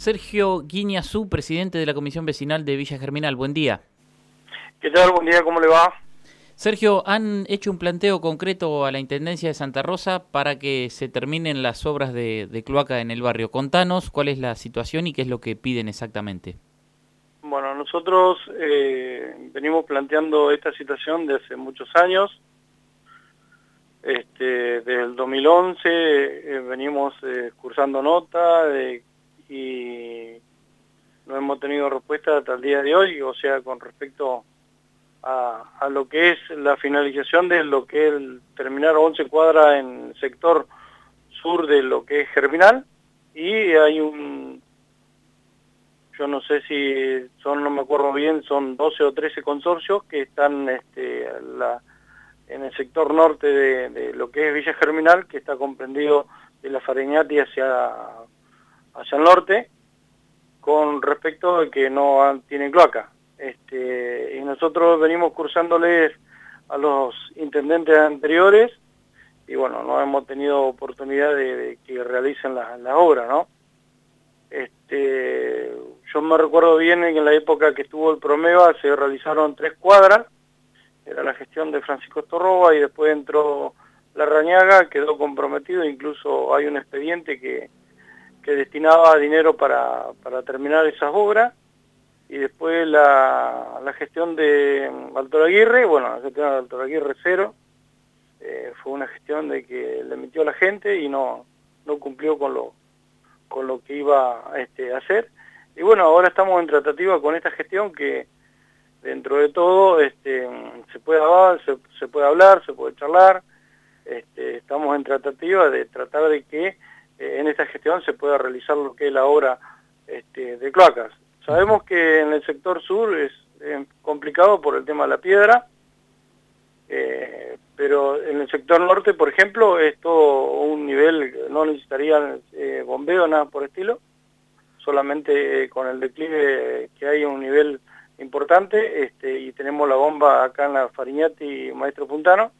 Sergio Guiñazú, presidente de la Comisión Vecinal de Villa Germinal. Buen día. ¿Qué tal? Buen día, ¿cómo le va? Sergio, han hecho un planteo concreto a la Intendencia de Santa Rosa para que se terminen las obras de, cloaca en el barrio. Contanos cuál es la situación y qué es lo que piden exactamente. Bueno, nosotros eh, venimos planteando esta situación desde hace muchos años. Este, desde el 2011 eh, venimos eh, cursando nota y no hemos tenido respuesta hasta el día de hoy, o sea, con respecto a, lo que es la finalización de lo que es el terminar 11 cuadras en el sector sur de lo que es Germinal y hay un, yo no sé si son, no me acuerdo bien, son 12 o 13 consorcios que están este, en el sector norte de, lo que es Villa Germinal, que está comprendido de la Fareñati hacia, hacia el norte, con respecto a que no tienen cloaca. Este, y nosotros venimos cursándoles a los intendentes anteriores y bueno, no hemos tenido oportunidad de, que realicen la, la, obra, ¿no? Este, yo me recuerdo bien en la época que estuvo el Promeva se realizaron tres cuadras, era la gestión de Francisco Torroba y después entró la Rañaga, quedó comprometido, incluso hay un expediente que, que destinaba dinero para, para terminar esas obras y después la, la gestión de Altor Aguirre, bueno, la gestión de Altor Aguirre cero, eh, fue una gestión de que le metió a la gente y no, no cumplió con lo, con lo que iba este, a hacer. Y bueno, ahora estamos en tratativa con esta gestión que dentro de todo este, se puede hablar, se, se puede hablar, se puede charlar, este, estamos en tratativa de tratar de que en esta gestión se pueda realizar lo que es la obra este, de cloacas. Sabemos que en el sector sur es complicado por el tema de la piedra, eh, pero en el sector norte, por ejemplo, es todo un nivel, no necesitaría eh, bombeo, nada por estilo, solamente con el declive que hay un nivel importante, este, y tenemos la bomba acá en la Fariñati Maestro Puntano,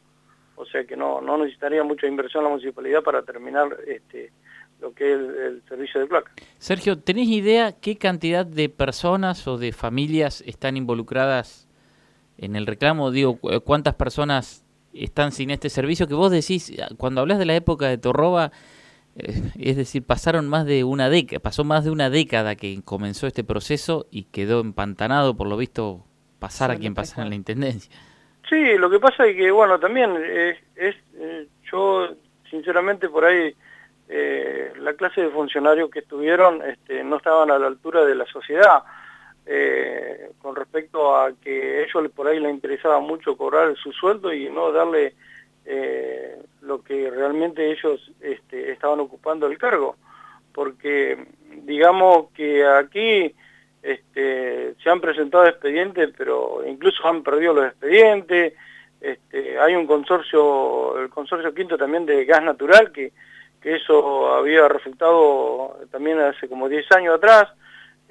o sea que no, no necesitaría mucha inversión la municipalidad para terminar este, lo que es el, servicio de placa. Sergio, ¿tenés idea qué cantidad de personas o de familias están involucradas en el reclamo? Digo, ¿cuántas personas están sin este servicio? Que vos decís, cuando hablas de la época de Torroba, eh, es decir, pasaron más de una década, pasó más de una década que comenzó este proceso y quedó empantanado, por lo visto, pasar a quien pasara en la Intendencia. Sí, lo que pasa es que, bueno, también es, eh, yo sinceramente por ahí eh, la clase de funcionarios que estuvieron este, no estaban a la altura de la sociedad, eh, con respecto a que ellos por ahí les interesaba mucho cobrar su sueldo y no darle eh, lo que realmente ellos este, estaban ocupando el cargo, porque digamos que aquí este, se han presentado expedientes, pero incluso han perdido los expedientes, este, hay un consorcio, el consorcio quinto también de gas natural que eso había resultado también hace como 10 años atrás,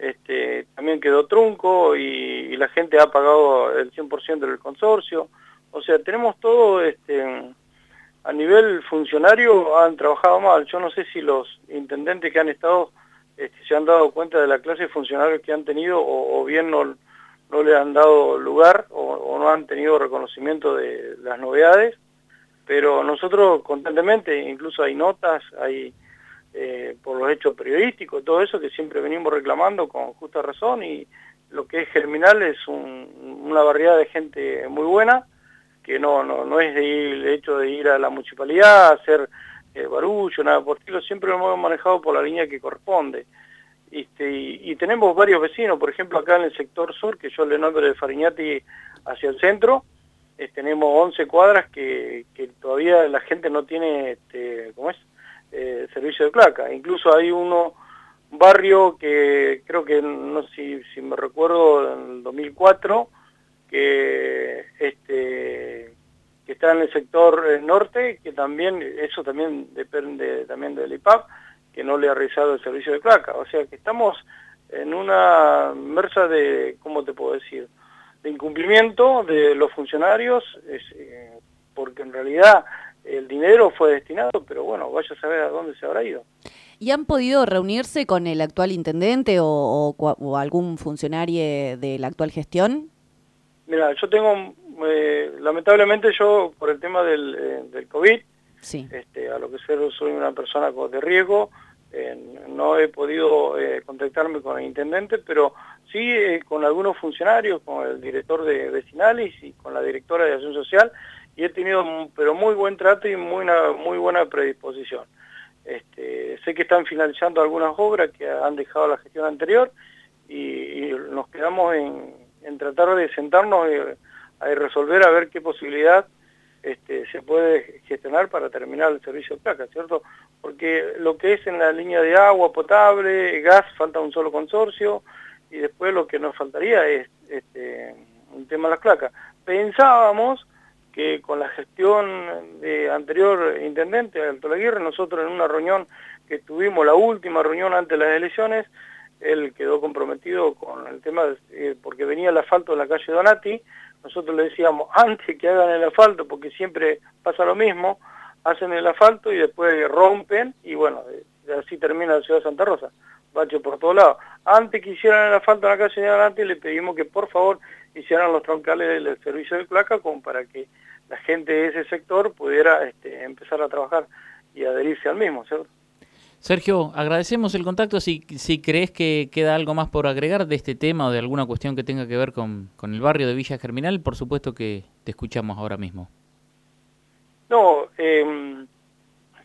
este, también quedó trunco y, la gente ha pagado el 100% del consorcio. O sea, tenemos todo, este, a nivel funcionario han trabajado mal. Yo no sé si los intendentes que han estado este, se han dado cuenta de la clase de funcionarios que han tenido o, bien no, no le han dado lugar o no han tenido reconocimiento de las novedades pero nosotros constantemente, incluso hay notas, hay eh, por los hechos periodísticos, todo eso que siempre venimos reclamando con justa razón y lo que es Germinal es una variedad de gente muy buena, que no, no, no es de ir, el hecho de ir a la municipalidad, hacer eh, barullo, nada por estilo, siempre lo hemos manejado por la línea que corresponde. Este, y, tenemos varios vecinos, por ejemplo acá en el sector sur, que yo le nombro de Fariñati hacia el centro, eh, tenemos 11 cuadras que, todavía la gente no tiene, este, ¿cómo es?, eh, servicio de placa. Incluso hay uno, un barrio que creo que, no sé si, me recuerdo, en el 2004, que, este, que está en el sector eh, norte, que también, eso también depende también del IPAP, que no le ha realizado el servicio de placa. O sea que estamos en una mersa de, ¿cómo te puedo decir?, de incumplimiento de los funcionarios, eh, porque en realidad el dinero fue destinado, pero bueno, vaya a saber a dónde se habrá ido. ¿Y han podido reunirse con el actual intendente o, algún funcionario de la actual gestión? Mira, yo tengo, eh, lamentablemente yo, por el tema del, eh, del COVID, sí. este, a lo que soy una persona de riesgo, eh, no he podido contactarme con el intendente, pero sí con algunos funcionarios, con el director de vecinales y con la directora de acción social, y he tenido pero muy buen trato y muy, una, muy buena predisposición. Este, sé que están finalizando algunas obras que han dejado la gestión anterior y, nos quedamos en, tratar de sentarnos y, a resolver a ver qué posibilidad este, se puede gestionar para terminar el servicio de placa, ¿cierto? Porque lo que es en la línea de agua potable, gas, falta un solo consorcio y después lo que nos faltaría es este, un tema de las placas. Pensábamos que con la gestión de anterior intendente, Alto Aguirre, nosotros en una reunión que tuvimos, la última reunión antes de las elecciones, él quedó comprometido con el tema, eh, porque venía el asfalto de la calle Donati, nosotros le decíamos, antes que hagan el asfalto, porque siempre pasa lo mismo, hacen el asfalto y después rompen, y bueno, eh, así termina la ciudad de Santa Rosa, bache por todos lados. Antes que hicieran el asfalto en la calle Donati, le pedimos que por favor hicieran los troncales del servicio de placa como para que la gente de ese sector pudiera este, empezar a trabajar y adherirse al mismo, ¿cierto? Sergio, agradecemos el contacto. Si, si crees que queda algo más por agregar de este tema o de alguna cuestión que tenga que ver con, con el barrio de Villa Germinal, por supuesto que te escuchamos ahora mismo. No, em,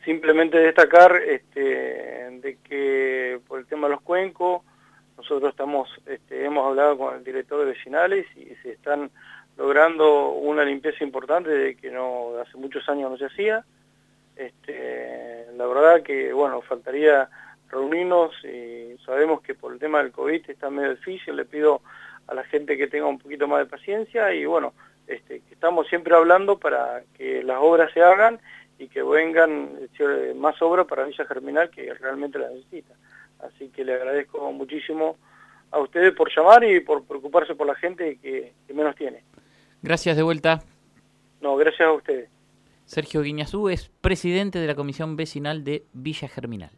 simplemente destacar este, de que por el tema de los cuencos, nosotros estamos, este, hemos hablado con el director de vecinales y se están logrando una limpieza importante de que no hace muchos años no se hacía. Este, la verdad que, bueno, faltaría reunirnos y sabemos que por el tema del COVID está medio difícil, le pido a la gente que tenga un poquito más de paciencia y bueno, este, que estamos siempre hablando para que las obras se hagan y que vengan más obras para Villa Germinal que realmente la necesita. Así que le agradezco muchísimo a ustedes por llamar y por preocuparse por la gente que menos tiene. Gracias de vuelta. No, gracias a ustedes. Sergio Guiñazú es presidente de la Comisión Vecinal de Villa Germinal.